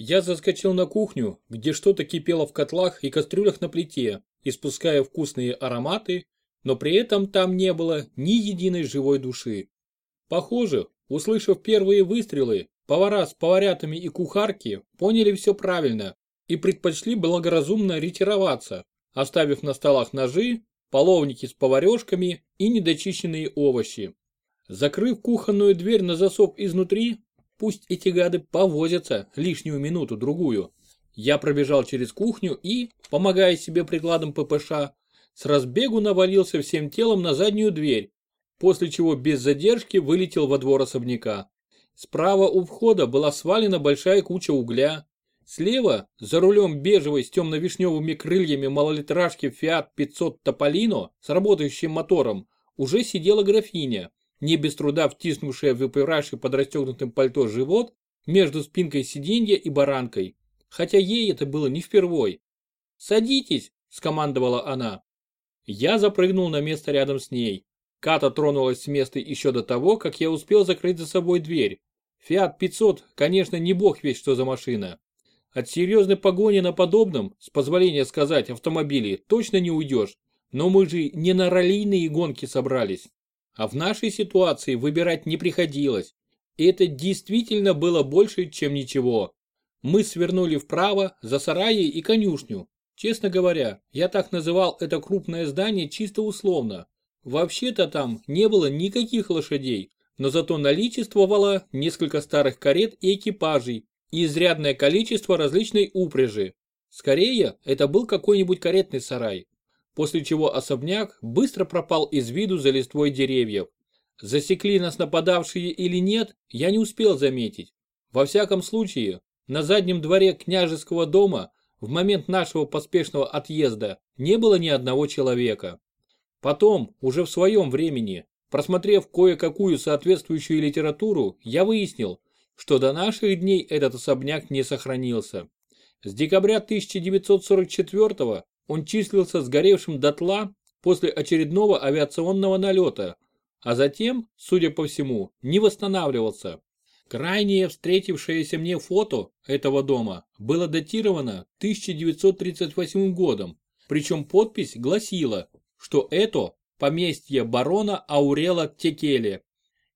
Я заскочил на кухню, где что-то кипело в котлах и кастрюлях на плите, испуская вкусные ароматы, но при этом там не было ни единой живой души. Похоже, услышав первые выстрелы, повара с поварятами и кухарки поняли все правильно и предпочли благоразумно ретироваться, оставив на столах ножи, половники с поварешками и недочищенные овощи. Закрыв кухонную дверь на засов изнутри, пусть эти гады повозятся лишнюю минуту-другую. Я пробежал через кухню и, помогая себе прикладом ППШ, с разбегу навалился всем телом на заднюю дверь, после чего без задержки вылетел во двор особняка. Справа у входа была свалена большая куча угля. Слева, за рулем бежевой с темно-вишневыми крыльями малолитражки Fiat 500 Тополино с работающим мотором, уже сидела графиня, не без труда втиснувшая в выпиравший под расстегнутым пальто живот между спинкой сиденья и баранкой. Хотя ей это было не впервой. «Садитесь!» – скомандовала она. Я запрыгнул на место рядом с ней. Ката тронулась с места еще до того, как я успел закрыть за собой дверь. Фиат 500, конечно, не бог весь что за машина. От серьезной погони на подобном, с позволения сказать, автомобиле, точно не уйдешь. Но мы же не на раллийные гонки собрались. А в нашей ситуации выбирать не приходилось. И это действительно было больше, чем ничего. Мы свернули вправо, за сараи и конюшню. Честно говоря, я так называл это крупное здание чисто условно. Вообще-то там не было никаких лошадей, но зато наличествовало несколько старых карет и экипажей и изрядное количество различной упряжи. Скорее, это был какой-нибудь каретный сарай после чего особняк быстро пропал из виду за листвой деревьев. Засекли нас нападавшие или нет, я не успел заметить. Во всяком случае, на заднем дворе княжеского дома в момент нашего поспешного отъезда не было ни одного человека. Потом, уже в своем времени, просмотрев кое-какую соответствующую литературу, я выяснил, что до наших дней этот особняк не сохранился. С декабря 1944 он числился сгоревшим дотла после очередного авиационного налета, а затем, судя по всему, не восстанавливался. Крайнее встретившееся мне фото этого дома было датировано 1938 годом, причем подпись гласила, что это поместье барона Аурела Текеле.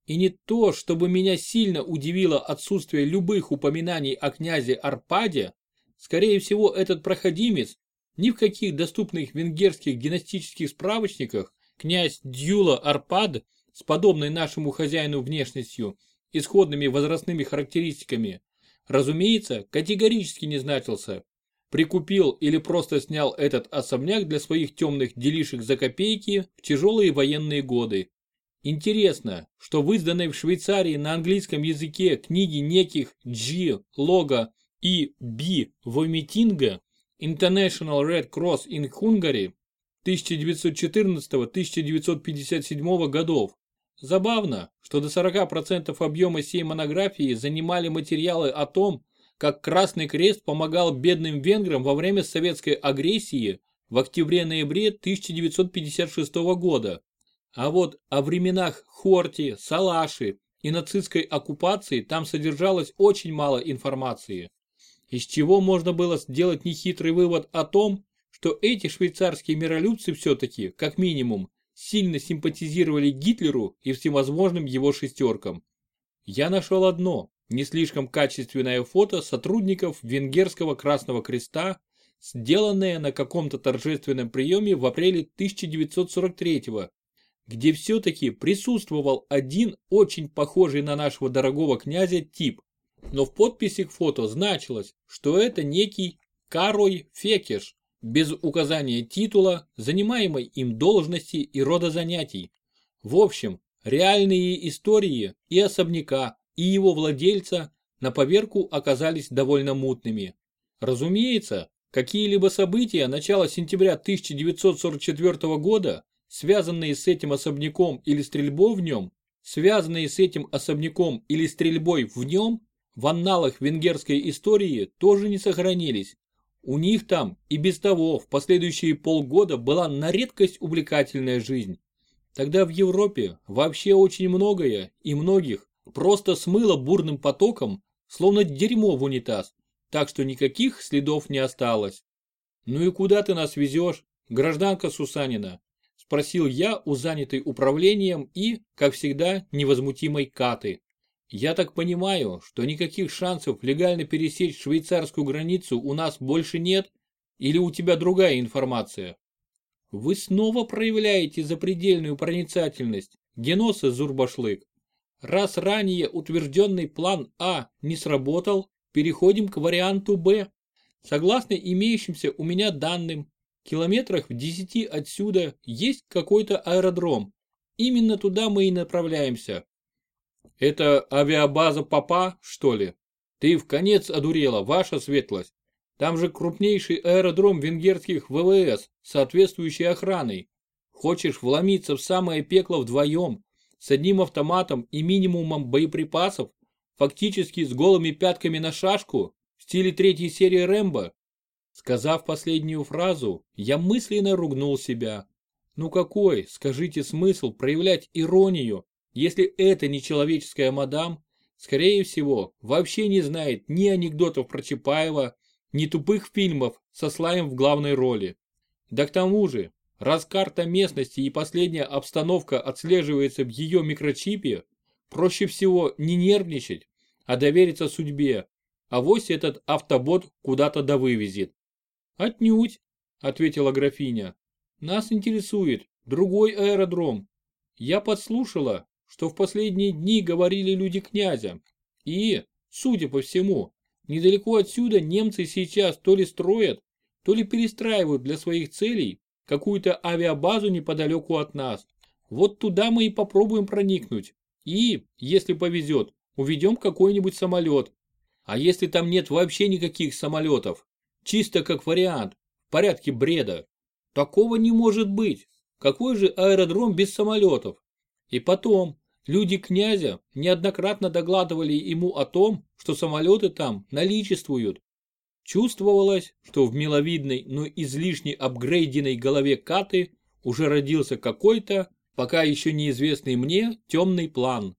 И не то, чтобы меня сильно удивило отсутствие любых упоминаний о князе Арпаде, скорее всего этот проходимец ни в каких доступных венгерских династических справочниках князь Дьюла Арпад с подобной нашему хозяину внешностью и сходными возрастными характеристиками, разумеется, категорически не значился. Прикупил или просто снял этот особняк для своих темных делишек за копейки в тяжелые военные годы. Интересно, что в изданной в Швейцарии на английском языке книги неких G, Лога и B Вомитинга International Red Cross in Hungary 1914-1957 годов. Забавно, что до 40% объема сей монографии занимали материалы о том, как Красный Крест помогал бедным венграм во время советской агрессии в октябре-ноябре 1956 года. А вот о временах Хорти, Салаши и нацистской оккупации там содержалось очень мало информации из чего можно было сделать нехитрый вывод о том, что эти швейцарские миролюбцы все-таки, как минимум, сильно симпатизировали Гитлеру и всевозможным его шестеркам. Я нашел одно, не слишком качественное фото сотрудников Венгерского Красного Креста, сделанное на каком-то торжественном приеме в апреле 1943 где все-таки присутствовал один очень похожий на нашего дорогого князя тип но в подписи к фото значилось, что это некий Карой Фекеш, без указания титула, занимаемой им должности и рода занятий. В общем, реальные истории и особняка, и его владельца на поверку оказались довольно мутными. Разумеется, какие-либо события начала сентября 1944 года, связанные с этим особняком или стрельбой в нем, связанные с этим особняком или стрельбой в нем, в анналах венгерской истории тоже не сохранились. У них там и без того в последующие полгода была на редкость увлекательная жизнь. Тогда в Европе вообще очень многое и многих просто смыло бурным потоком, словно дерьмо в унитаз, так что никаких следов не осталось. «Ну и куда ты нас везешь, гражданка Сусанина?» – спросил я у занятой управлением и, как всегда, невозмутимой Каты. «Я так понимаю, что никаких шансов легально пересечь швейцарскую границу у нас больше нет? Или у тебя другая информация?» «Вы снова проявляете запредельную проницательность, Геноса Зурбашлык. Раз ранее утвержденный план А не сработал, переходим к варианту Б. Согласно имеющимся у меня данным, километрах в 10 отсюда есть какой-то аэродром. Именно туда мы и направляемся. Это авиабаза Папа, что ли? Ты в конец одурела, ваша светлость. Там же крупнейший аэродром венгерских ВВС, соответствующей охраной. Хочешь вломиться в самое пекло вдвоем, с одним автоматом и минимумом боеприпасов, фактически с голыми пятками на шашку, в стиле третьей серии Рэмбо? Сказав последнюю фразу, я мысленно ругнул себя. Ну какой, скажите, смысл проявлять иронию, если это не человеческая мадам, скорее всего, вообще не знает ни анекдотов про Чапаева, ни тупых фильмов со Слаем в главной роли. Да к тому же, раз карта местности и последняя обстановка отслеживается в ее микрочипе, проще всего не нервничать, а довериться судьбе, а вось этот автобот куда-то довывезет. «Отнюдь», — ответила графиня. «Нас интересует другой аэродром. Я подслушала, что в последние дни говорили люди князя. И, судя по всему, недалеко отсюда немцы сейчас то ли строят, то ли перестраивают для своих целей какую-то авиабазу неподалеку от нас. Вот туда мы и попробуем проникнуть. И, если повезет, уведем какой-нибудь самолет. А если там нет вообще никаких самолетов? Чисто как вариант, в порядке бреда. Такого не может быть. Какой же аэродром без самолетов? И потом, люди князя неоднократно докладывали ему о том, что самолеты там наличествуют. Чувствовалось, что в миловидной, но излишне апгрейденной голове Каты уже родился какой-то, пока еще неизвестный мне, темный план.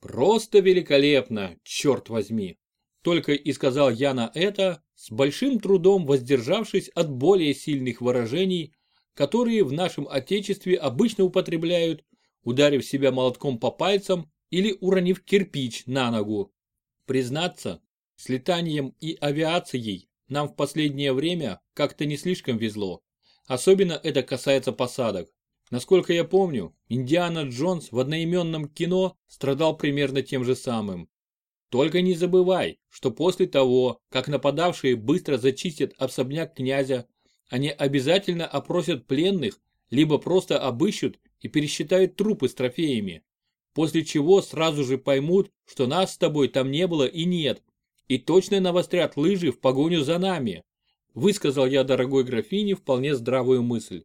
Просто великолепно, черт возьми. Только и сказал я на это, с большим трудом воздержавшись от более сильных выражений, которые в нашем отечестве обычно употребляют, ударив себя молотком по пальцам или уронив кирпич на ногу. Признаться, с летанием и авиацией нам в последнее время как-то не слишком везло. Особенно это касается посадок. Насколько я помню, Индиана Джонс в одноименном кино страдал примерно тем же самым. Только не забывай, что после того, как нападавшие быстро зачистят особняк князя, они обязательно опросят пленных, либо просто обыщут и пересчитают трупы с трофеями. После чего сразу же поймут, что нас с тобой там не было и нет, и точно навострят лыжи в погоню за нами. Высказал я дорогой графине вполне здравую мысль.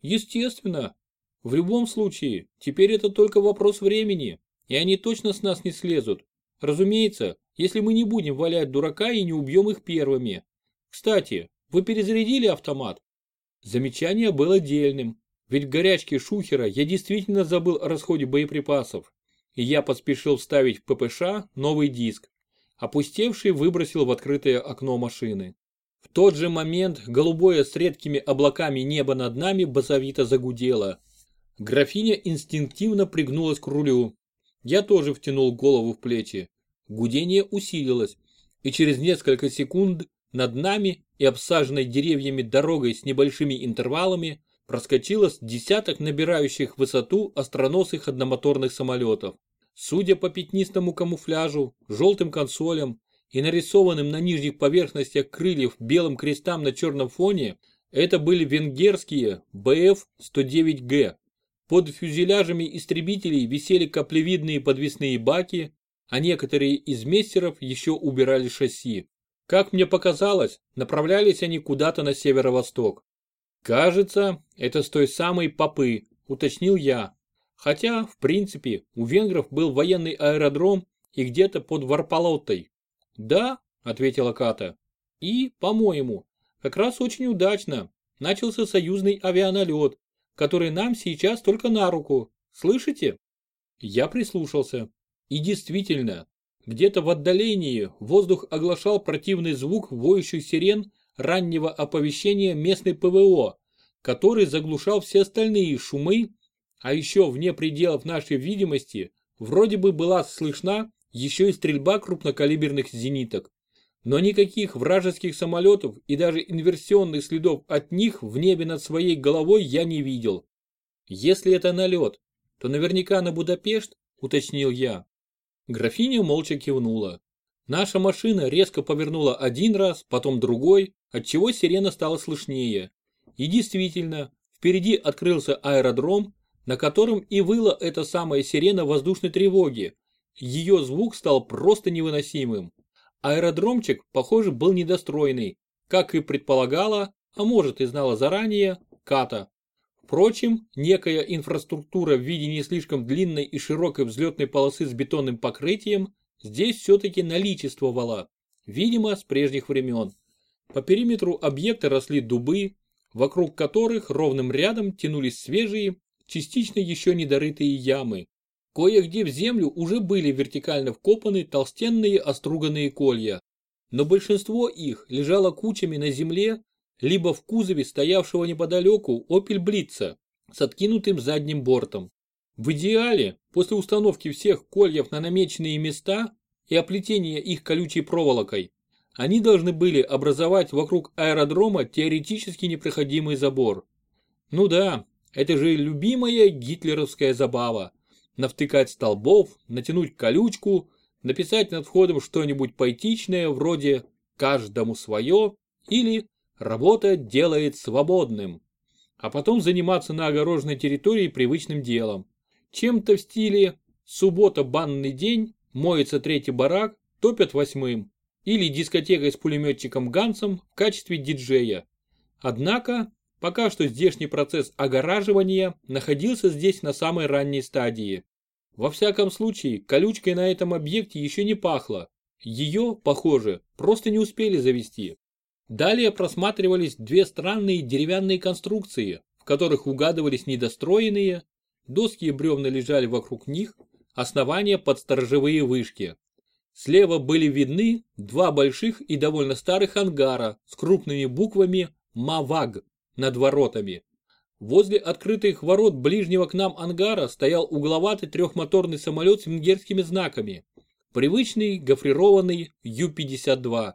Естественно, в любом случае, теперь это только вопрос времени, и они точно с нас не слезут. Разумеется, если мы не будем валять дурака и не убьем их первыми. Кстати, вы перезарядили автомат? Замечание было дельным, ведь в горячке шухера я действительно забыл о расходе боеприпасов, и я поспешил вставить в ППШ новый диск. Опустевший выбросил в открытое окно машины. В тот же момент голубое с редкими облаками небо над нами базовито загудело. Графиня инстинктивно пригнулась к рулю. Я тоже втянул голову в плечи. Гудение усилилось, и через несколько секунд над нами и обсаженной деревьями дорогой с небольшими интервалами проскочило с десяток набирающих высоту остроносых одномоторных самолетов. Судя по пятнистому камуфляжу, желтым консолям и нарисованным на нижних поверхностях крыльев белым крестам на черном фоне, это были венгерские БФ-109Г. Под фюзеляжами истребителей висели каплевидные подвесные баки, а некоторые из мессеров еще убирали шасси. Как мне показалось, направлялись они куда-то на северо-восток. «Кажется, это с той самой Попы», — уточнил я. Хотя, в принципе, у венгров был военный аэродром и где-то под Варпалоттой. «Да», — ответила Ката. «И, по-моему, как раз очень удачно начался союзный авианалет, который нам сейчас только на руку. Слышите?» Я прислушался. И действительно, где-то в отдалении воздух оглашал противный звук воющих сирен раннего оповещения местной ПВО, который заглушал все остальные шумы, а еще вне пределов нашей видимости вроде бы была слышна еще и стрельба крупнокалиберных зениток. Но никаких вражеских самолетов и даже инверсионных следов от них в небе над своей головой я не видел. Если это налет, то наверняка на Будапешт, уточнил я. Графиня молча кивнула. Наша машина резко повернула один раз, потом другой, отчего сирена стала слышнее. И действительно, впереди открылся аэродром, на котором и выла эта самая сирена воздушной тревоги. Ее звук стал просто невыносимым. Аэродромчик, похоже, был недостроенный, как и предполагала, а может и знала заранее, Ката. Впрочем, некая инфраструктура в виде не слишком длинной и широкой взлетной полосы с бетонным покрытием здесь все-таки наличествовала, видимо, с прежних времен. По периметру объекта росли дубы, вокруг которых ровным рядом тянулись свежие, частично еще недорытые ямы. Кое-где в землю уже были вертикально вкопаны толстенные оструганные колья, но большинство их лежало кучами на земле, либо в кузове стоявшего неподалеку Opel Blitz с откинутым задним бортом. В идеале, после установки всех кольев на намеченные места и оплетения их колючей проволокой, они должны были образовать вокруг аэродрома теоретически непроходимый забор. Ну да, это же любимая гитлеровская забава навтыкать столбов, натянуть колючку, написать над входом что-нибудь поэтичное вроде «каждому свое» или «работа делает свободным», а потом заниматься на огороженной территории привычным делом. Чем-то в стиле «суббота банный день», «моется третий барак», «топят восьмым» или дискотекой с пулеметчиком Гансом в качестве диджея. Однако, пока что здешний процесс огораживания находился здесь на самой ранней стадии. Во всяком случае, колючкой на этом объекте еще не пахло. Ее, похоже, просто не успели завести. Далее просматривались две странные деревянные конструкции, в которых угадывались недостроенные, доски и бревна лежали вокруг них, основания под сторожевые вышки. Слева были видны два больших и довольно старых ангара с крупными буквами «МАВАГ» над воротами. Возле открытых ворот ближнего к нам ангара стоял угловатый трехмоторный самолет с венгерскими знаками. Привычный гофрированный Ю-52.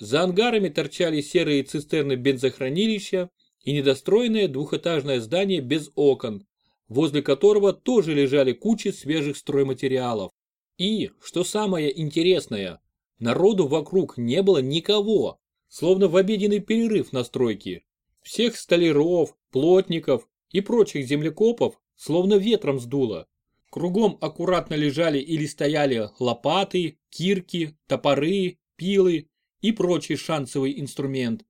За ангарами торчали серые цистерны бензохранилища и недостроенное двухэтажное здание без окон, возле которого тоже лежали кучи свежих стройматериалов. И, что самое интересное, народу вокруг не было никого, словно в обеденный перерыв на стройке. Всех столяров, плотников и прочих землекопов словно ветром сдуло. Кругом аккуратно лежали или стояли лопаты, кирки, топоры, пилы и прочий шансовый инструмент.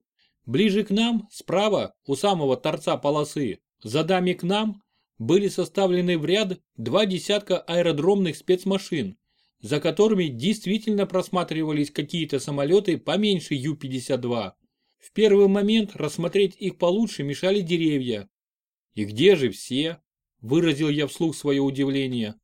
Ближе к нам, справа, у самого торца полосы, за дами к нам, были составлены в ряд два десятка аэродромных спецмашин, за которыми действительно просматривались какие-то самолеты поменьше Ю-52. В первый момент рассмотреть их получше мешали деревья. «И где же все?» – выразил я вслух свое удивление.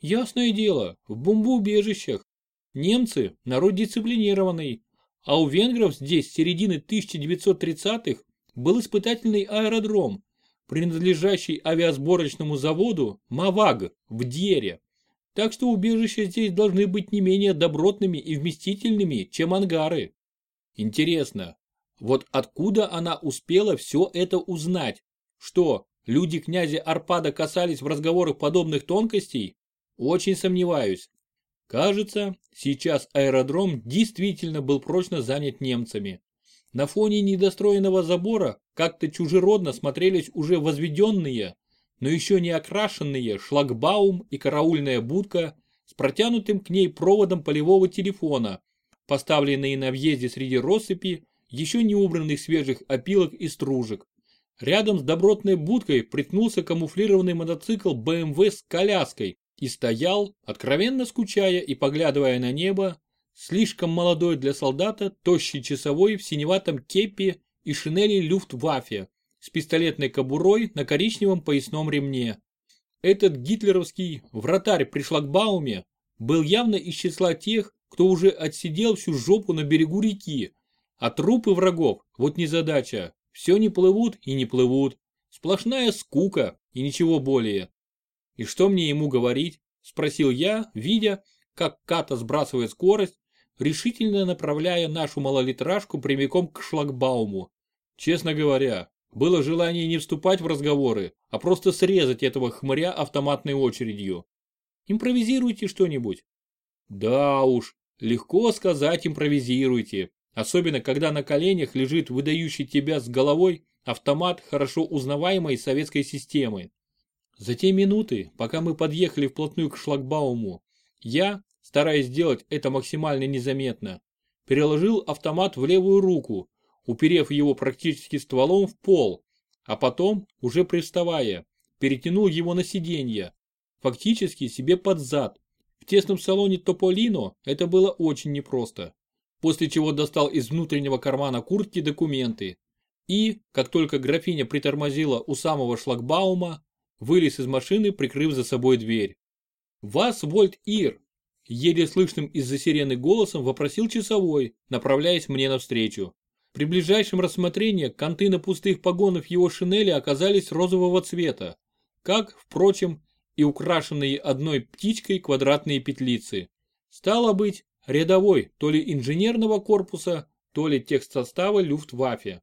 «Ясное дело, в бомбоубежищах. Немцы – народ дисциплинированный, а у венгров здесь с середины 1930-х был испытательный аэродром, принадлежащий авиасборочному заводу «Маваг» в Дере. Так что убежища здесь должны быть не менее добротными и вместительными, чем ангары. Интересно, вот откуда она успела все это узнать? Что, люди князя Арпада касались в разговорах подобных тонкостей? Очень сомневаюсь. Кажется, сейчас аэродром действительно был прочно занят немцами. На фоне недостроенного забора как-то чужеродно смотрелись уже возведенные, но еще не окрашенные шлагбаум и караульная будка с протянутым к ней проводом полевого телефона, поставленные на въезде среди россыпи еще не убранных свежих опилок и стружек. Рядом с добротной будкой приткнулся камуфлированный мотоцикл BMW с коляской и стоял, откровенно скучая и поглядывая на небо, слишком молодой для солдата, тощий часовой в синеватом кепе и шинели люфтваффе с пистолетной кобурой на коричневом поясном ремне. Этот гитлеровский вратарь при шлагбауме был явно из числа тех, кто уже отсидел всю жопу на берегу реки. А трупы врагов, вот незадача, все не плывут и не плывут. Сплошная скука и ничего более. И что мне ему говорить? Спросил я, видя, как Ката сбрасывает скорость, решительно направляя нашу малолитражку прямиком к шлагбауму. Честно говоря, было желание не вступать в разговоры, а просто срезать этого хмыря автоматной очередью. Импровизируйте что-нибудь. Да уж, легко сказать импровизируйте, особенно когда на коленях лежит выдающий тебя с головой автомат хорошо узнаваемой советской системы. За те минуты, пока мы подъехали вплотную к шлагбауму, я, стараясь сделать это максимально незаметно, переложил автомат в левую руку, уперев его практически стволом в пол, а потом, уже приставая, перетянул его на сиденье, фактически себе под зад. В тесном салоне Тополино это было очень непросто. После чего достал из внутреннего кармана куртки документы. И, как только графиня притормозила у самого шлагбаума, вылез из машины, прикрыв за собой дверь. «Вас, Вольт Ир!» Еле слышным из-за сирены голосом вопросил часовой, направляясь мне навстречу. При ближайшем рассмотрении конты на пустых погонов его шинели оказались розового цвета, как, впрочем, и украшенные одной птичкой квадратные петлицы. Стало быть, рядовой то ли инженерного корпуса, то ли техсостава Люфтваффе.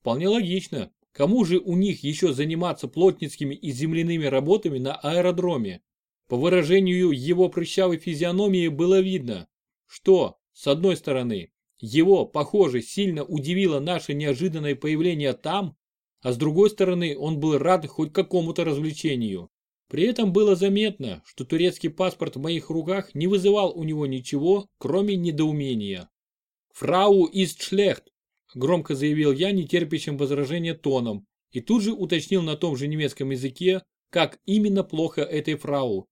Вполне логично, кому же у них еще заниматься плотницкими и земляными работами на аэродроме? По выражению его прыщавой физиономии было видно, что, с одной стороны, его, похоже, сильно удивило наше неожиданное появление там, а с другой стороны он был рад хоть какому-то развлечению. При этом было заметно, что турецкий паспорт в моих руках не вызывал у него ничего, кроме недоумения. «Фрау ist schlecht», – громко заявил я нетерпящим возражения тоном и тут же уточнил на том же немецком языке, как именно плохо этой фрау.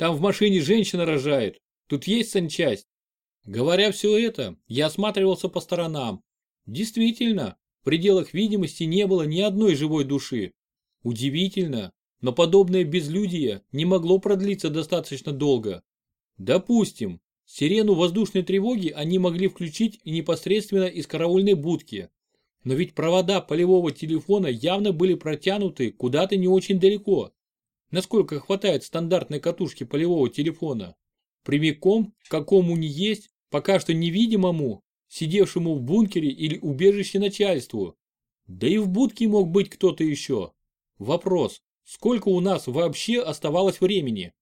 «Там в машине женщина рожает, тут есть санчасть». Говоря все это, я осматривался по сторонам. Действительно, в пределах видимости не было ни одной живой души. Удивительно, но подобное безлюдие не могло продлиться достаточно долго. Допустим, сирену воздушной тревоги они могли включить непосредственно из караульной будки. Но ведь провода полевого телефона явно были протянуты куда-то не очень далеко. Насколько хватает стандартной катушки полевого телефона? Прямиком, какому ни есть, пока что невидимому, сидевшему в бункере или убежище начальству. Да и в будке мог быть кто-то еще. Вопрос, сколько у нас вообще оставалось времени?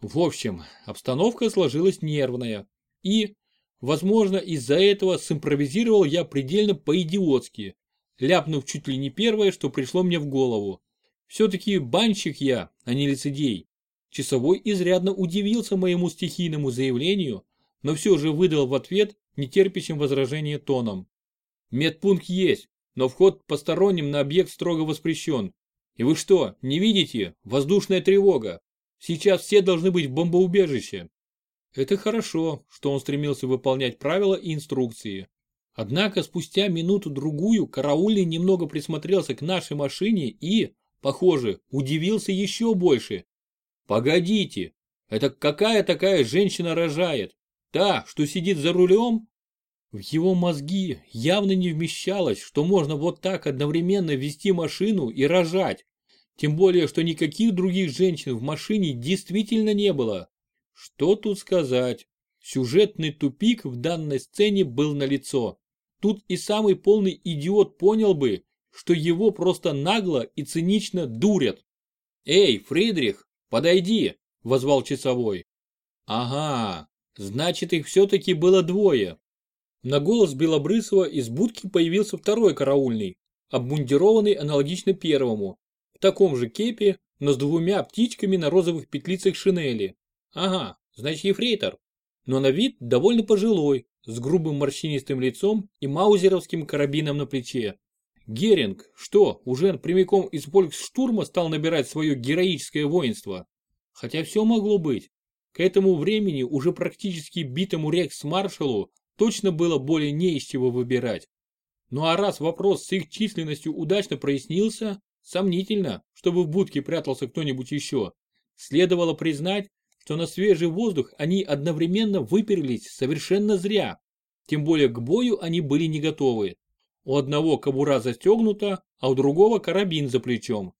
В общем, обстановка сложилась нервная. И, возможно, из-за этого симпровизировал я предельно по-идиотски, ляпнув чуть ли не первое, что пришло мне в голову. Все-таки банщик я, а не лицедей. Часовой изрядно удивился моему стихийному заявлению, но все же выдал в ответ нетерпящим возражения тоном. Медпункт есть, но вход посторонним на объект строго воспрещен. И вы что, не видите? Воздушная тревога. Сейчас все должны быть в бомбоубежище. Это хорошо, что он стремился выполнять правила и инструкции. Однако спустя минуту-другую караульный немного присмотрелся к нашей машине и, похоже, удивился еще больше, Погодите, это какая такая женщина рожает? Та, что сидит за рулем? В его мозги явно не вмещалось, что можно вот так одновременно вести машину и рожать. Тем более, что никаких других женщин в машине действительно не было. Что тут сказать? Сюжетный тупик в данной сцене был налицо. Тут и самый полный идиот понял бы, что его просто нагло и цинично дурят. «Эй, Фридрих, «Подойди!» – возвал часовой. «Ага, значит их все-таки было двое». На голос Белобрысова из будки появился второй караульный, обмундированный аналогично первому, в таком же кепе, но с двумя птичками на розовых петлицах шинели. Ага, значит ефрейтор. Но на вид довольно пожилой, с грубым морщинистым лицом и маузеровским карабином на плече. Геринг, что, уже прямиком из Фольксштурма стал набирать свое героическое воинство? Хотя все могло быть. К этому времени уже практически битому рекс-маршалу точно было более не из чего выбирать. Ну а раз вопрос с их численностью удачно прояснился, сомнительно, чтобы в будке прятался кто-нибудь еще. Следовало признать, что на свежий воздух они одновременно выперлись совершенно зря. Тем более к бою они были не готовы. У одного кобура застегнута, а у другого карабин за плечом.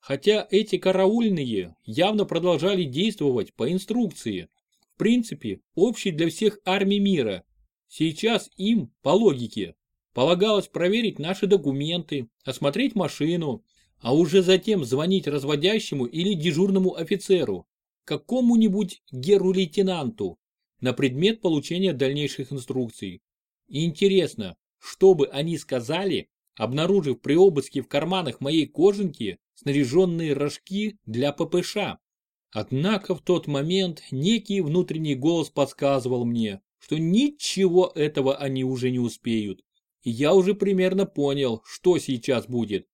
Хотя эти караульные явно продолжали действовать по инструкции. В принципе, общей для всех армий мира. Сейчас им, по логике, полагалось проверить наши документы, осмотреть машину, а уже затем звонить разводящему или дежурному офицеру, какому-нибудь геру-лейтенанту, на предмет получения дальнейших инструкций. И интересно, что бы они сказали, обнаружив при обыске в карманах моей кожанки снаряженные рожки для ППШ. Однако в тот момент некий внутренний голос подсказывал мне, что ничего этого они уже не успеют. И я уже примерно понял, что сейчас будет.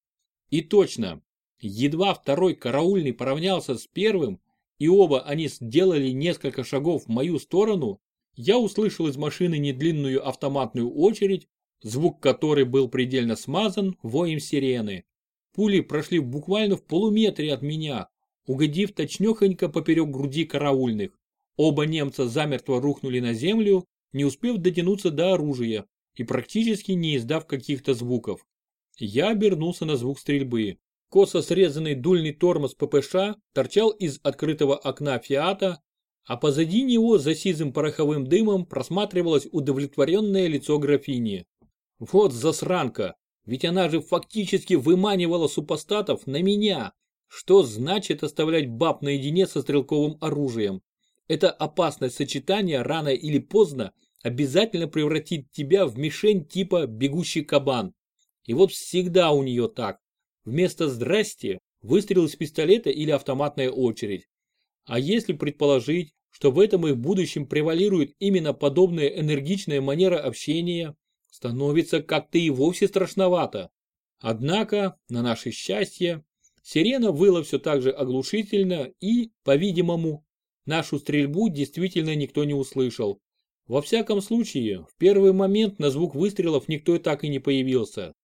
И точно, едва второй караульный поравнялся с первым, и оба они сделали несколько шагов в мою сторону, я услышал из машины недлинную автоматную очередь, звук которой был предельно смазан воем сирены. Пули прошли буквально в полуметре от меня, угодив точнёхонько поперек груди караульных. Оба немца замертво рухнули на землю, не успев дотянуться до оружия и практически не издав каких-то звуков. Я обернулся на звук стрельбы. Косо срезанный дульный тормоз ППШ торчал из открытого окна Фиата, а позади него за сизым пороховым дымом просматривалось удовлетворенное лицо графини. Вот засранка, ведь она же фактически выманивала супостатов на меня. Что значит оставлять баб наедине со стрелковым оружием? Это опасное сочетание рано или поздно обязательно превратит тебя в мишень типа бегущий кабан. И вот всегда у нее так. Вместо «здрасте» выстрел из пистолета или автоматная очередь. А если предположить, что в этом их будущем превалирует именно подобная энергичная манера общения, становится как-то и вовсе страшновато. Однако, на наше счастье, сирена выла все так же оглушительно и, по-видимому, нашу стрельбу действительно никто не услышал. Во всяком случае, в первый момент на звук выстрелов никто так и не появился.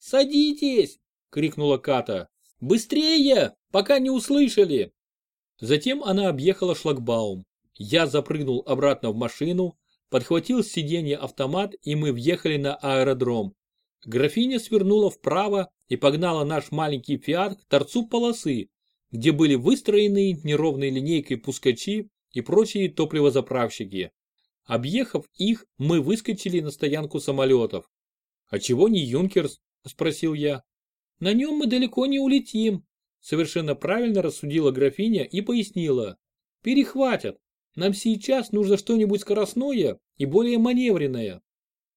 «Садитесь!» — крикнула Ката. «Быстрее! Пока не услышали!» Затем она объехала шлагбаум. Я запрыгнул обратно в машину, подхватил с сиденья автомат и мы въехали на аэродром. Графиня свернула вправо и погнала наш маленький фиат к торцу полосы, где были выстроены неровной линейкой пускачи и прочие топливозаправщики. Объехав их, мы выскочили на стоянку самолетов. «А чего не Юнкерс?» – спросил я. «На нем мы далеко не улетим», – совершенно правильно рассудила графиня и пояснила. «Перехватят. Нам сейчас нужно что-нибудь скоростное и более маневренное».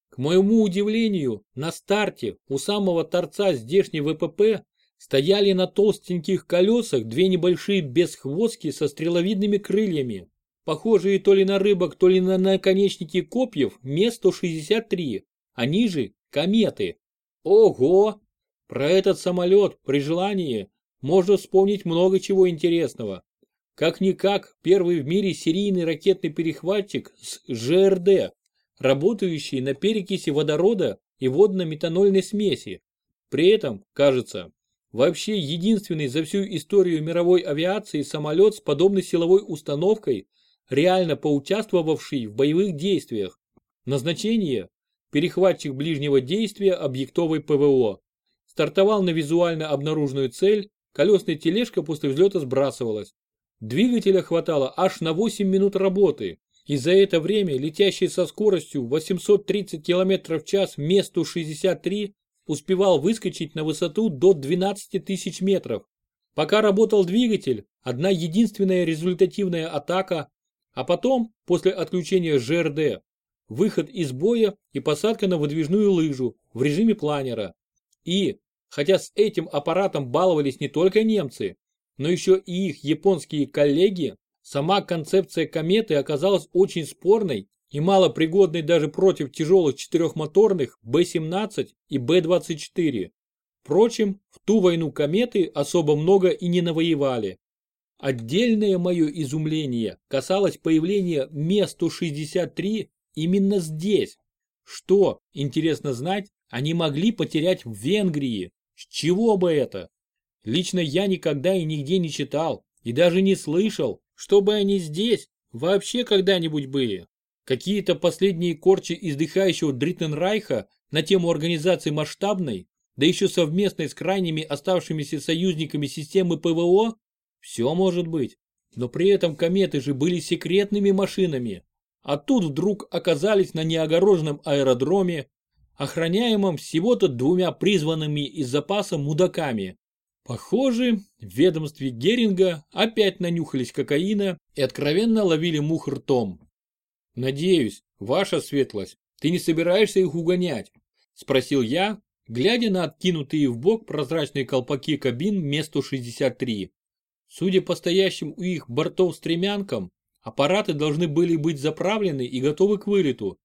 К моему удивлению, на старте у самого торца здешней ВПП стояли на толстеньких колесах две небольшие бесхвостки со стреловидными крыльями похожие то ли на рыбок, то ли на наконечники копьев Ме-163, они же кометы. Ого! Про этот самолет при желании можно вспомнить много чего интересного. Как-никак первый в мире серийный ракетный перехватчик с ЖРД, работающий на перекиси водорода и водно-метанольной смеси. При этом, кажется, вообще единственный за всю историю мировой авиации самолет с подобной силовой установкой – реально поучаствовавший в боевых действиях. Назначение – перехватчик ближнего действия объектовой ПВО. Стартовал на визуально обнаруженную цель, колесная тележка после взлета сбрасывалась. Двигателя хватало аж на 8 минут работы, и за это время летящий со скоростью 830 км в час месту 63 успевал выскочить на высоту до 12 тысяч метров. Пока работал двигатель, одна единственная результативная атака а потом, после отключения ЖРД, выход из боя и посадка на выдвижную лыжу в режиме планера. И, хотя с этим аппаратом баловались не только немцы, но еще и их японские коллеги, сама концепция кометы оказалась очень спорной и малопригодной даже против тяжелых четырехмоторных Б-17 и Б-24. Впрочем, в ту войну кометы особо много и не навоевали. Отдельное мое изумление касалось появления Ме-163 именно здесь. Что, интересно знать, они могли потерять в Венгрии? С чего бы это? Лично я никогда и нигде не читал и даже не слышал, чтобы они здесь вообще когда-нибудь были. Какие-то последние корчи издыхающего Дриттен Райха на тему организации масштабной, да еще совместной с крайними оставшимися союзниками системы ПВО? Все может быть. Но при этом кометы же были секретными машинами. А тут вдруг оказались на неогороженном аэродроме, охраняемом всего-то двумя призванными из запаса мудаками. Похоже, в ведомстве Геринга опять нанюхались кокаина и откровенно ловили мух ртом. «Надеюсь, ваша светлость, ты не собираешься их угонять?» – спросил я, глядя на откинутые в бок прозрачные колпаки кабин Ме-163. Судя по стоящим у их бортов стремянкам, аппараты должны были быть заправлены и готовы к вылету.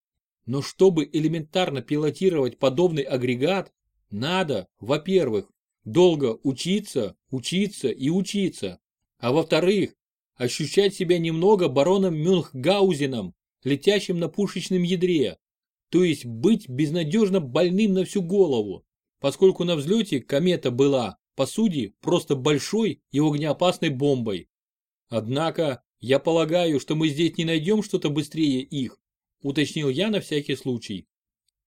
Но чтобы элементарно пилотировать подобный агрегат, надо, во-первых, долго учиться, учиться и учиться, а во-вторых, ощущать себя немного бароном Мюнхгаузеном, летящим на пушечном ядре, то есть быть безнадежно больным на всю голову, поскольку на взлете комета была, по сути, просто большой и огнеопасной бомбой. Однако, я полагаю, что мы здесь не найдем что-то быстрее их, уточнил я на всякий случай.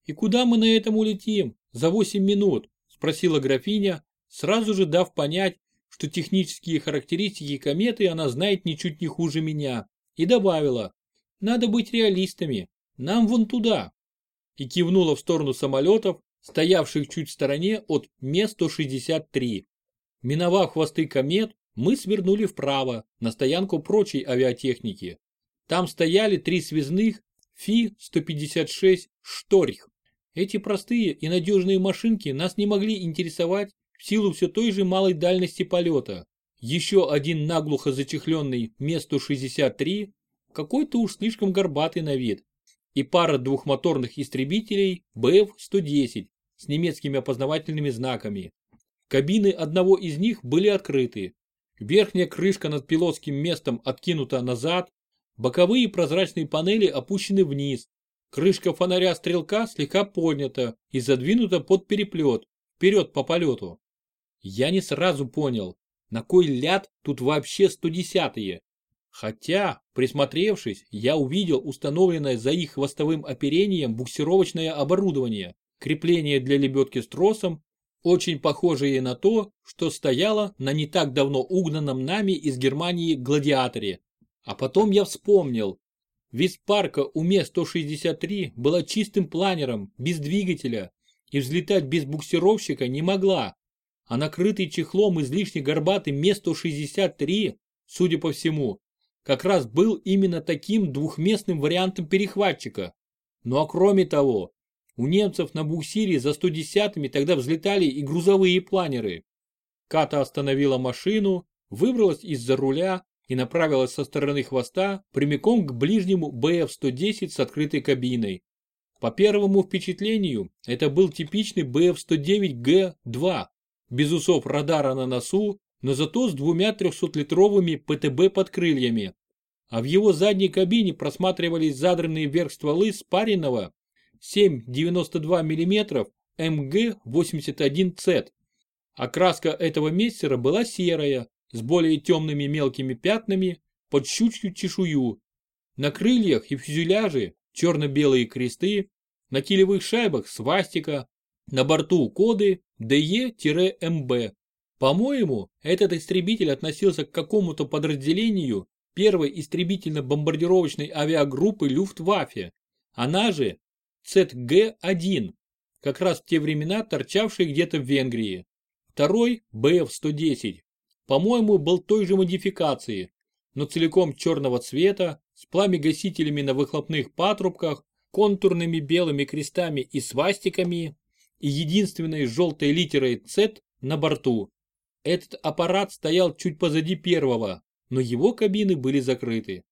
И куда мы на этом улетим? За 8 минут? Спросила графиня, сразу же дав понять, что технические характеристики кометы она знает ничуть не хуже меня, и добавила, надо быть реалистами. Нам вон туда. И кивнула в сторону самолетов, стоявших чуть в стороне от Ме-163. Миновав хвосты комет, мы свернули вправо, на стоянку прочей авиатехники. Там стояли три связных Фи-156 «Шторх». Эти простые и надежные машинки нас не могли интересовать в силу все той же малой дальности полета. Еще один наглухо зачехленный Ме-163 какой-то уж слишком горбатый на вид, и пара двухмоторных истребителей БФ-110 с немецкими опознавательными знаками. Кабины одного из них были открыты. Верхняя крышка над пилотским местом откинута назад, боковые прозрачные панели опущены вниз. Крышка фонаря стрелка слегка поднята и задвинута под переплет, вперед по полету. Я не сразу понял, на кой ляд тут вообще 110-е. Хотя, присмотревшись, я увидел установленное за их хвостовым оперением буксировочное оборудование, крепление для лебедки с тросом, очень похожее на то, что стояло на не так давно угнанном нами из Германии гладиаторе. А потом я вспомнил. Виспарка у Ме-163 была чистым планером, без двигателя, и взлетать без буксировщика не могла. А накрытый чехлом излишне горбатый Ме-163, судя по всему, как раз был именно таким двухместным вариантом перехватчика. Ну а кроме того, у немцев на буксире за 110-ми тогда взлетали и грузовые планеры. Ката остановила машину, выбралась из-за руля и направилась со стороны хвоста прямиком к ближнему БФ-110 с открытой кабиной. По первому впечатлению, это был типичный БФ-109Г-2, без усов радара на носу но зато с двумя 300-литровыми ПТБ под крыльями. А в его задней кабине просматривались задранные вверх стволы спаренного 7,92 мм МГ-81Z. Окраска этого мессера была серая, с более темными мелкими пятнами под щучью чешую. На крыльях и фюзеляже черно-белые кресты, на килевых шайбах свастика, на борту коды DE-MB. По-моему, этот истребитель относился к какому-то подразделению первой истребительно-бомбардировочной авиагруппы Люфтваффе, она же ЦГ-1, как раз в те времена торчавший где-то в Венгрии. Второй, БФ-110, по-моему, был той же модификации, но целиком черного цвета, с пламегасителями на выхлопных патрубках, контурными белыми крестами и свастиками и единственной желтой литерой Z на борту. Этот аппарат стоял чуть позади первого, но его кабины были закрыты.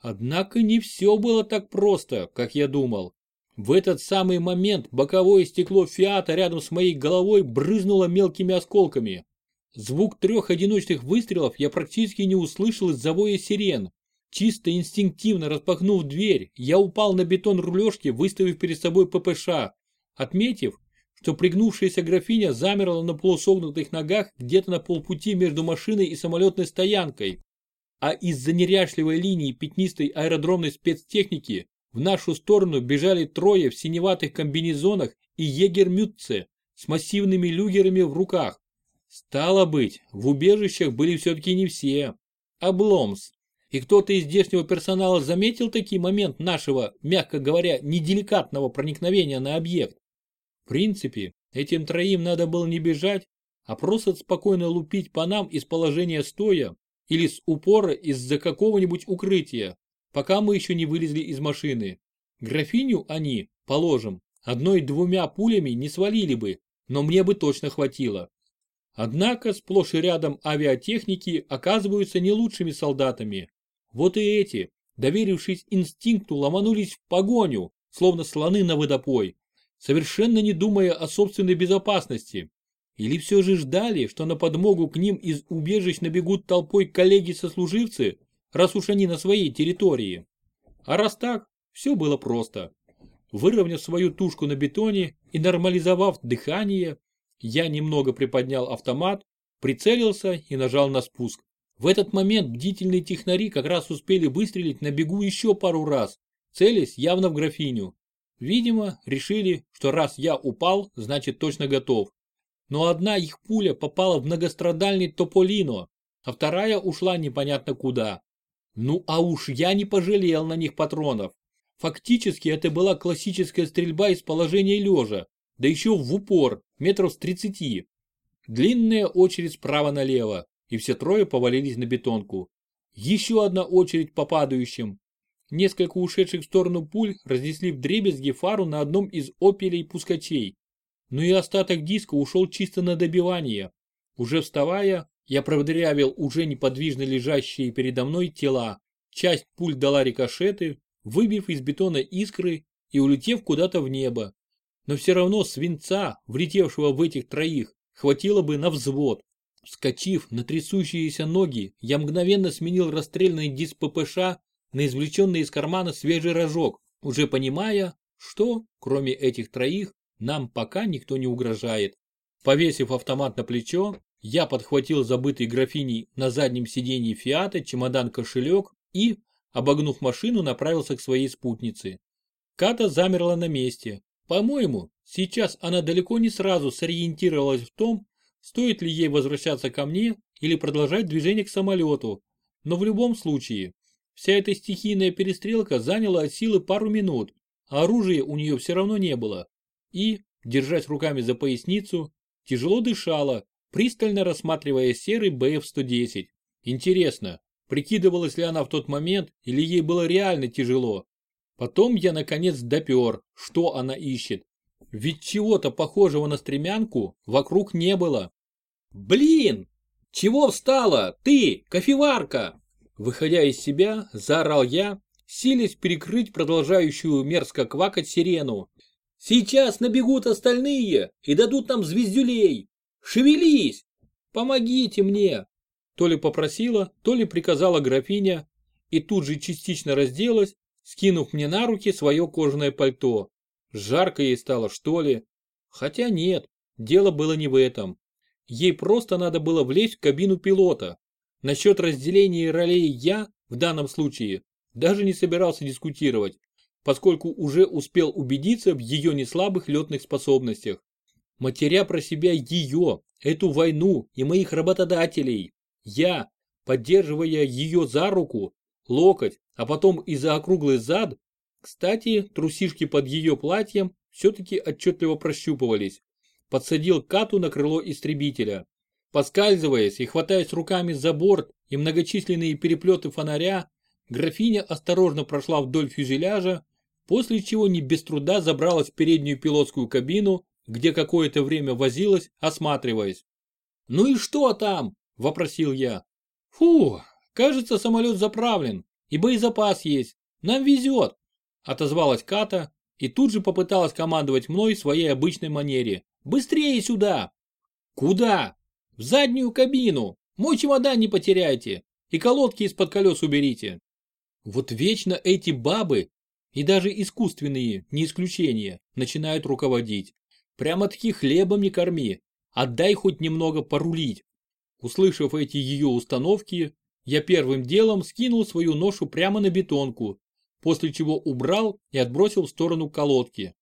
Однако не все было так просто, как я думал. В этот самый момент боковое стекло Фиата рядом с моей головой брызнуло мелкими осколками. Звук трех одиночных выстрелов я практически не услышал из-за воя сирен. Чисто инстинктивно распахнув дверь, я упал на бетон рулежки, выставив перед собой ППШ, отметив, что пригнувшаяся графиня замерла на полусогнутых ногах где-то на полпути между машиной и самолетной стоянкой. а из-за неряшливой линии пятнистой аэродромной спецтехники в нашу сторону бежали трое в синеватых комбинезонах и егермютце с массивными люгерами в руках. Стало быть, в убежищах были все-таки не все. Обломс. И кто-то из здешнего персонала заметил таки момент нашего, мягко говоря, неделикатного проникновения на объект. Принципе, этим троим надо было не бежать, а просто спокойно лупить по нам из положения стоя или с упора из-за какого-нибудь укрытия, пока мы еще не вылезли из машины. Графиню они, положим, одной-двумя пулями не свалили бы, но мне бы точно хватило. Однако сплошь и рядом авиатехники оказываются не лучшими солдатами. Вот и эти, доверившись инстинкту, ломанулись в погоню, словно слоны на водопой, совершенно не думая о собственной безопасности. Или все же ждали, что на подмогу к ним из убежищ набегут толпой коллеги-сослуживцы, раз уж они на своей территории. А раз так, все было просто. Выровняв свою тушку на бетоне и нормализовав дыхание, я немного приподнял автомат, прицелился и нажал на спуск. В этот момент бдительные технари как раз успели выстрелить на бегу еще пару раз, целясь явно в графиню. Видимо, решили, что раз я упал, значит точно готов. Но одна их пуля попала в многострадальный Тополино, а вторая ушла непонятно куда. Ну а уж я не пожалел на них патронов. Фактически это была классическая стрельба из положения лежа, да еще в упор, метров с 30. Длинная очередь справа налево, и все трое повалились на бетонку. Еще одна очередь по падающим. Несколько ушедших в сторону пуль разнесли в дребезги фару на одном из опелей пускачей. Но и остаток диска ушел чисто на добивание. Уже вставая, я продырявил уже неподвижно лежащие передо мной тела. Часть пуль дала рикошеты, выбив из бетона искры и улетев куда-то в небо. Но все равно свинца, влетевшего в этих троих, хватило бы на взвод. Вскочив на трясущиеся ноги, я мгновенно сменил расстрельный диск ППШ на извлеченный из кармана свежий рожок, уже понимая, что, кроме этих троих, нам пока никто не угрожает. Повесив автомат на плечо, я подхватил забытый графиней на заднем сиденье Фиата чемодан-кошелек и, обогнув машину, направился к своей спутнице. Ката замерла на месте. По-моему, сейчас она далеко не сразу сориентировалась в том, стоит ли ей возвращаться ко мне или продолжать движение к самолету. Но в любом случае, вся эта стихийная перестрелка заняла от силы пару минут, а оружия у нее все равно не было. И, держась руками за поясницу, тяжело дышала, пристально рассматривая серый БФ-110. Интересно, прикидывалась ли она в тот момент или ей было реально тяжело? Потом я наконец допер, что она ищет. Ведь чего-то похожего на стремянку вокруг не было. «Блин! Чего встала? Ты, кофеварка!» Выходя из себя, заорал я, силясь перекрыть продолжающую мерзко квакать сирену. «Сейчас набегут остальные и дадут нам звездюлей! Шевелись! Помогите мне!» То ли попросила, то ли приказала графиня, и тут же частично разделась, скинув мне на руки свое кожаное пальто. Жарко ей стало, что ли? Хотя нет, дело было не в этом. Ей просто надо было влезть в кабину пилота. Насчет разделения ролей я, в данном случае, даже не собирался дискутировать, поскольку уже успел убедиться в ее неслабых летных способностях матеря про себя ее, эту войну и моих работодателей. Я, поддерживая ее за руку, локоть, а потом и за округлый зад, кстати, трусишки под ее платьем все-таки отчетливо прощупывались, подсадил Кату на крыло истребителя. Поскальзываясь и хватаясь руками за борт и многочисленные переплеты фонаря, графиня осторожно прошла вдоль фюзеляжа, после чего не без труда забралась в переднюю пилотскую кабину где какое-то время возилась, осматриваясь. «Ну и что там?» – вопросил я. «Фу, кажется, самолет заправлен, и боезапас есть. Нам везет!» – отозвалась Ката и тут же попыталась командовать мной в своей обычной манере. «Быстрее сюда!» «Куда?» «В заднюю кабину! Мой чемодан не потеряйте! И колодки из-под колес уберите!» Вот вечно эти бабы, и даже искусственные, не исключение, начинают руководить. Прямо-таки хлебом не корми, отдай хоть немного порулить. Услышав эти ее установки, я первым делом скинул свою ношу прямо на бетонку, после чего убрал и отбросил в сторону колодки.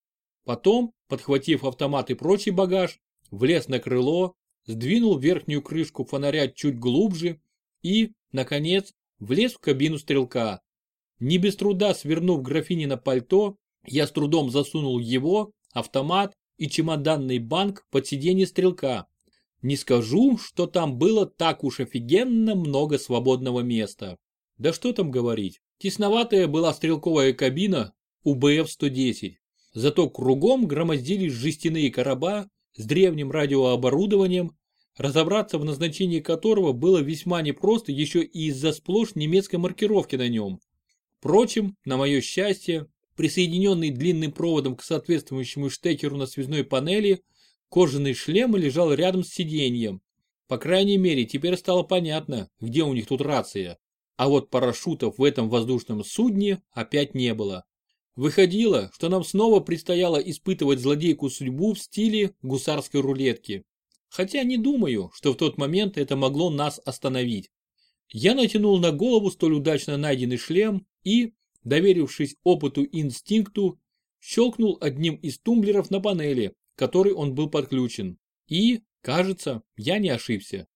Потом, подхватив автомат и прочий багаж, влез на крыло, сдвинул верхнюю крышку фонаря чуть глубже и, наконец, влез в кабину стрелка. Не без труда свернув графини на пальто, я с трудом засунул его, автомат и чемоданный банк под сиденье стрелка. Не скажу, что там было так уж офигенно много свободного места. Да что там говорить, тесноватая была стрелковая кабина у БФ-110. Зато кругом громоздились жестяные короба с древним радиооборудованием, разобраться в назначении которого было весьма непросто еще и из-за сплошь немецкой маркировки на нем. Впрочем, на мое счастье, присоединенный длинным проводом к соответствующему штекеру на связной панели, кожаный шлем лежал рядом с сиденьем. По крайней мере, теперь стало понятно, где у них тут рация. А вот парашютов в этом воздушном судне опять не было. Выходило, что нам снова предстояло испытывать злодейку судьбу в стиле гусарской рулетки. Хотя не думаю, что в тот момент это могло нас остановить. Я натянул на голову столь удачно найденный шлем и, доверившись опыту и инстинкту, щелкнул одним из тумблеров на панели, к которой он был подключен. И, кажется, я не ошибся.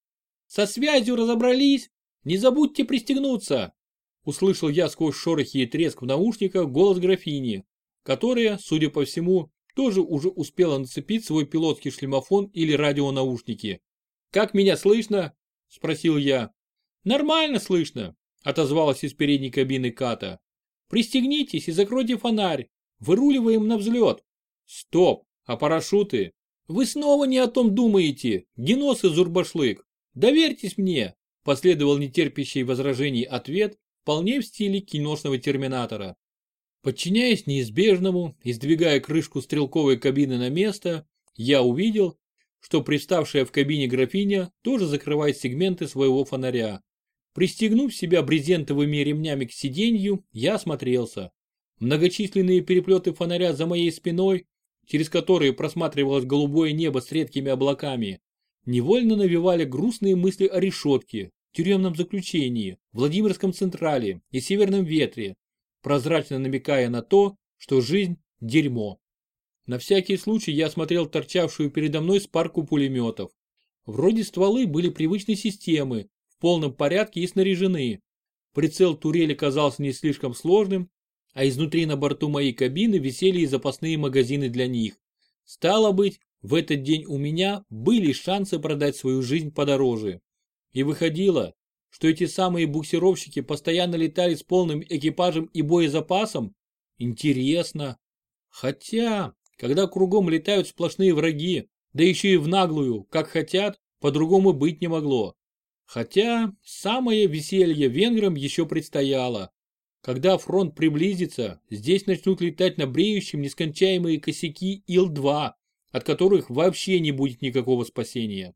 «Со связью разобрались? Не забудьте пристегнуться!» Услышал я сквозь шорохи и треск в наушниках голос графини, которая, судя по всему, тоже уже успела нацепить свой пилотский шлемофон или радионаушники. «Как меня слышно?» – спросил я. «Нормально слышно», – отозвалась из передней кабины Ката. Пристегнитесь и закройте фонарь. Выруливаем на взлет. Стоп, а парашюты? Вы снова не о том думаете, геносы Зурбашлык. Доверьтесь мне, последовал нетерпящий возражений ответ, вполне в стиле киношного терминатора. Подчиняясь неизбежному и сдвигая крышку стрелковой кабины на место, я увидел, что приставшая в кабине графиня тоже закрывает сегменты своего фонаря. Пристегнув себя брезентовыми ремнями к сиденью, я осмотрелся. Многочисленные переплеты фонаря за моей спиной, через которые просматривалось голубое небо с редкими облаками, невольно навевали грустные мысли о решетке, тюремном заключении, Владимирском Централе и Северном Ветре, прозрачно намекая на то, что жизнь – дерьмо. На всякий случай я осмотрел торчавшую передо мной спарку пулеметов. Вроде стволы были привычной системы, в полном порядке и снаряжены. Прицел турели казался не слишком сложным, а изнутри на борту моей кабины висели и запасные магазины для них. Стало быть, в этот день у меня были шансы продать свою жизнь подороже. И выходило, что эти самые буксировщики постоянно летали с полным экипажем и боезапасом? Интересно. Хотя, когда кругом летают сплошные враги, да еще и в наглую, как хотят, по-другому быть не могло. Хотя самое веселье венграм еще предстояло. Когда фронт приблизится, здесь начнут летать на бреющем нескончаемые косяки Ил-2, от которых вообще не будет никакого спасения.